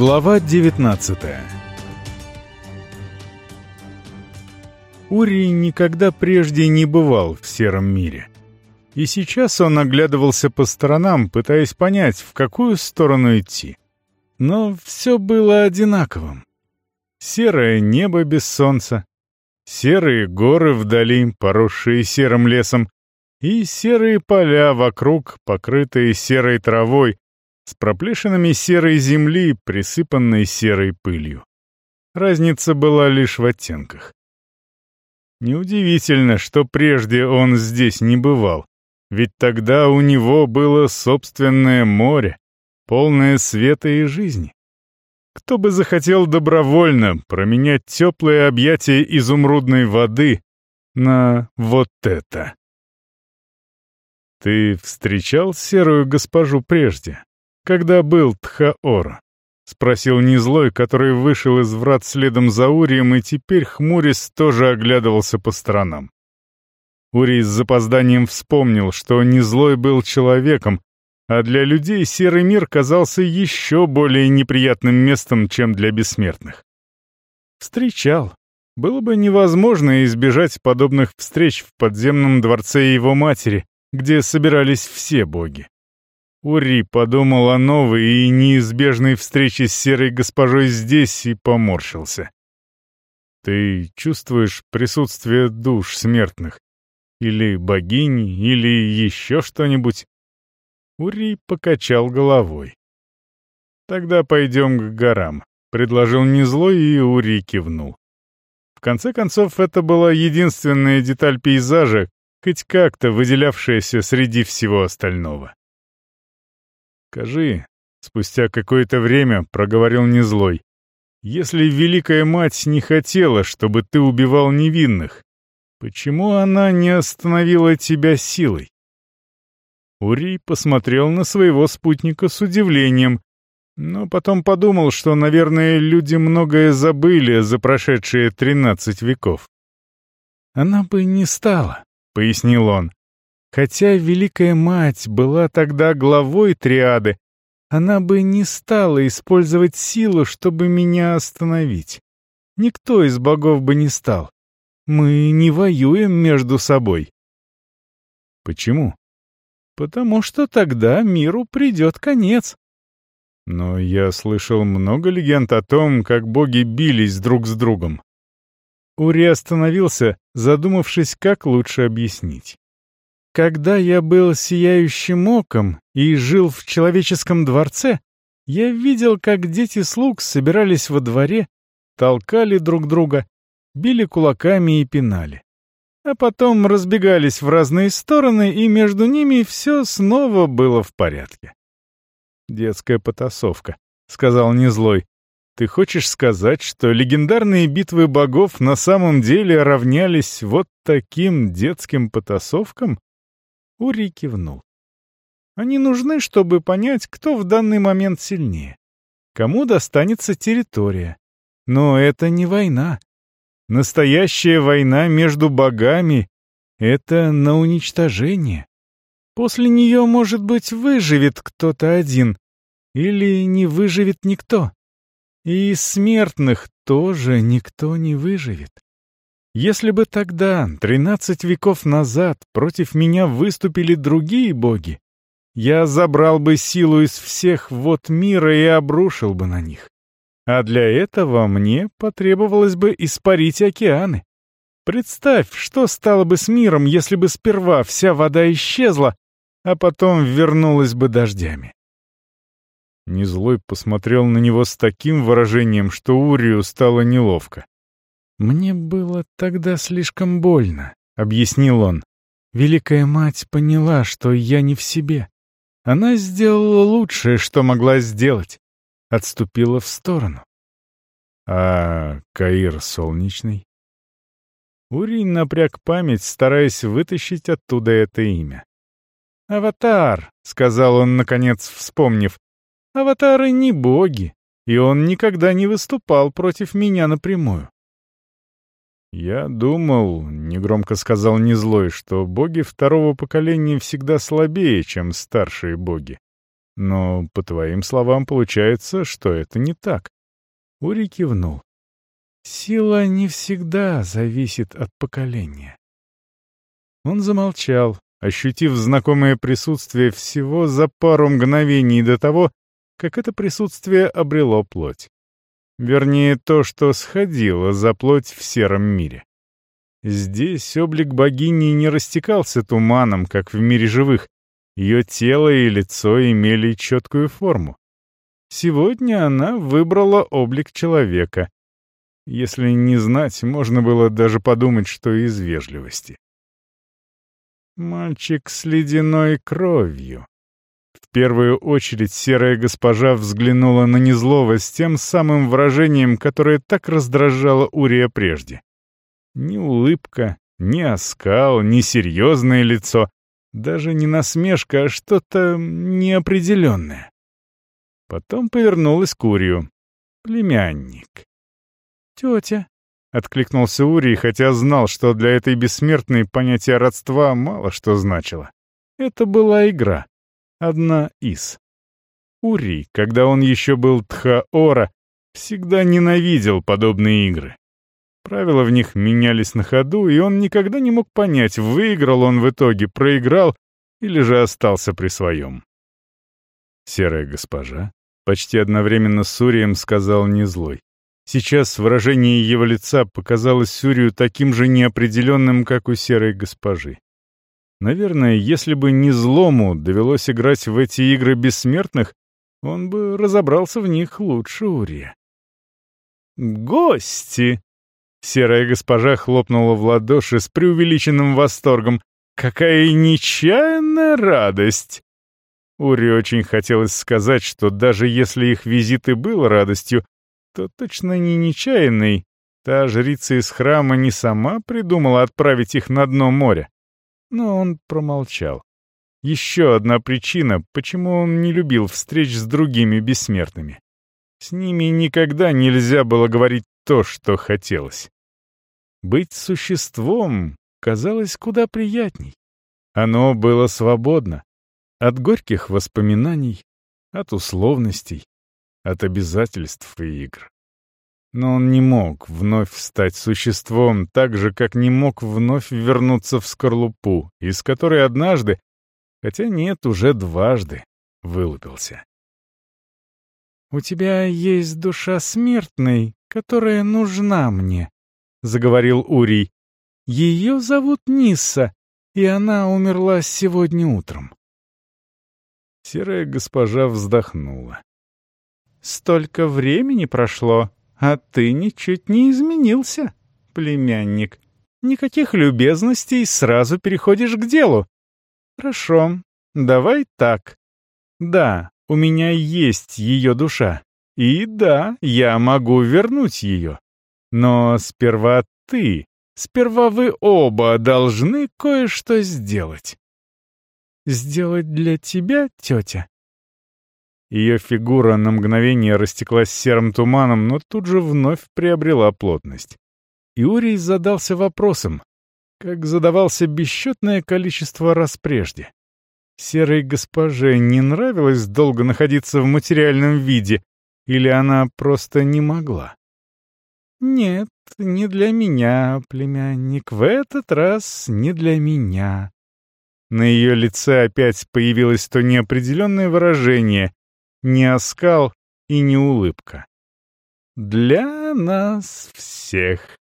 Глава 19 Ури никогда прежде не бывал в сером мире. И сейчас он оглядывался по сторонам, пытаясь понять, в какую сторону идти. Но все было одинаковым. Серое небо без солнца, серые горы вдали, поросшие серым лесом, и серые поля вокруг, покрытые серой травой, с проплешинами серой земли, присыпанной серой пылью. Разница была лишь в оттенках. Неудивительно, что прежде он здесь не бывал, ведь тогда у него было собственное море, полное света и жизни. Кто бы захотел добровольно променять теплые объятия изумрудной воды на вот это? «Ты встречал серую госпожу прежде, когда был Тхаор?» — спросил Незлой, который вышел из врат следом за Урием и теперь, хмурясь, тоже оглядывался по сторонам. Урий с запозданием вспомнил, что Незлой был человеком, а для людей серый мир казался еще более неприятным местом, чем для бессмертных. Встречал. Было бы невозможно избежать подобных встреч в подземном дворце его матери, где собирались все боги. Ури подумал о новой и неизбежной встрече с серой госпожой здесь и поморщился. «Ты чувствуешь присутствие душ смертных? Или богини, или еще что-нибудь?» Ури покачал головой. «Тогда пойдем к горам», — предложил Незлой, и Ури кивнул. В конце концов, это была единственная деталь пейзажа, хоть как-то выделявшаяся среди всего остального. «Скажи», — спустя какое-то время проговорил Незлой, «если Великая Мать не хотела, чтобы ты убивал невинных, почему она не остановила тебя силой?» Урий посмотрел на своего спутника с удивлением, но потом подумал, что, наверное, люди многое забыли за прошедшие тринадцать веков. «Она бы не стала», — пояснил он. «Хотя Великая Мать была тогда главой триады, она бы не стала использовать силу, чтобы меня остановить. Никто из богов бы не стал. Мы не воюем между собой». «Почему?» «Потому что тогда миру придет конец». Но я слышал много легенд о том, как боги бились друг с другом. Ури остановился, задумавшись, как лучше объяснить. «Когда я был сияющим оком и жил в человеческом дворце, я видел, как дети слуг собирались во дворе, толкали друг друга, били кулаками и пинали. А потом разбегались в разные стороны, и между ними все снова было в порядке. «Детская потасовка», — сказал Незлой. Ты хочешь сказать, что легендарные битвы богов на самом деле равнялись вот таким детским потасовкам? Ури кивнул. Они нужны, чтобы понять, кто в данный момент сильнее. Кому достанется территория. Но это не война. Настоящая война между богами — это на уничтожение. После нее, может быть, выживет кто-то один, или не выживет никто. И из смертных тоже никто не выживет. Если бы тогда, тринадцать веков назад, против меня выступили другие боги, я забрал бы силу из всех вод мира и обрушил бы на них. А для этого мне потребовалось бы испарить океаны. Представь, что стало бы с миром, если бы сперва вся вода исчезла, а потом вернулась бы дождями. Незлой посмотрел на него с таким выражением, что Урию стало неловко. «Мне было тогда слишком больно», — объяснил он. «Великая мать поняла, что я не в себе. Она сделала лучшее, что могла сделать. Отступила в сторону». «А Каир Солнечный?» Урий напряг память, стараясь вытащить оттуда это имя. «Аватар», — сказал он, наконец вспомнив, Аватары не боги, и он никогда не выступал против меня напрямую. «Я думал», — негромко сказал Незлой, «что боги второго поколения всегда слабее, чем старшие боги. Но, по твоим словам, получается, что это не так. Ури кивнул. Сила не всегда зависит от поколения. Он замолчал, ощутив знакомое присутствие всего за пару мгновений до того, как это присутствие обрело плоть. Вернее, то, что сходило за плоть в сером мире. Здесь облик богини не растекался туманом, как в мире живых. Ее тело и лицо имели четкую форму. Сегодня она выбрала облик человека. Если не знать, можно было даже подумать, что из вежливости. Мальчик с ледяной кровью. В первую очередь серая госпожа взглянула на Незлова с тем самым выражением, которое так раздражало Урия прежде. Ни улыбка, ни оскал, ни серьезное лицо, даже не насмешка, а что-то неопределенное. Потом повернулась к Урию. Племянник. «Тетя», — откликнулся Урий, хотя знал, что для этой бессмертной понятие родства мало что значило. Это была игра одна из. Ури, когда он еще был Тхаора, всегда ненавидел подобные игры. Правила в них менялись на ходу, и он никогда не мог понять, выиграл он в итоге, проиграл или же остался при своем. «Серая госпожа», — почти одновременно с Урием сказал Незлой. Сейчас выражение его лица показалось Сурию таким же неопределенным, как у серой госпожи. Наверное, если бы не злому довелось играть в эти игры бессмертных, он бы разобрался в них лучше Урия. «Гости!» Серая госпожа хлопнула в ладоши с преувеличенным восторгом. «Какая нечаянная радость!» Ури очень хотелось сказать, что даже если их визит и был радостью, то точно не нечаянный. Та жрица из храма не сама придумала отправить их на дно моря. Но он промолчал. Еще одна причина, почему он не любил встреч с другими бессмертными. С ними никогда нельзя было говорить то, что хотелось. Быть существом казалось куда приятней. Оно было свободно от горьких воспоминаний, от условностей, от обязательств и игр. Но он не мог вновь стать существом, так же, как не мог вновь вернуться в скорлупу, из которой однажды, хотя нет, уже дважды, вылупился. «У тебя есть душа смертной, которая нужна мне», — заговорил Урий. «Ее зовут Нисса, и она умерла сегодня утром». Серая госпожа вздохнула. «Столько времени прошло, а ты ничуть не изменился, племянник. Никаких любезностей, сразу переходишь к делу. Хорошо, давай так. Да, у меня есть ее душа. И да, я могу вернуть ее. Но сперва ты, сперва вы оба должны кое-что сделать. Сделать для тебя, тетя? Ее фигура на мгновение растеклась серым туманом, но тут же вновь приобрела плотность. Иурий задался вопросом, как задавался бесчетное количество раз прежде. Серой госпоже не нравилось долго находиться в материальном виде, или она просто не могла? «Нет, не для меня, племянник, в этот раз не для меня». На ее лице опять появилось то неопределенное выражение, не оскал и не улыбка. «Для нас всех».